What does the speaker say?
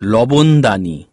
러본다니.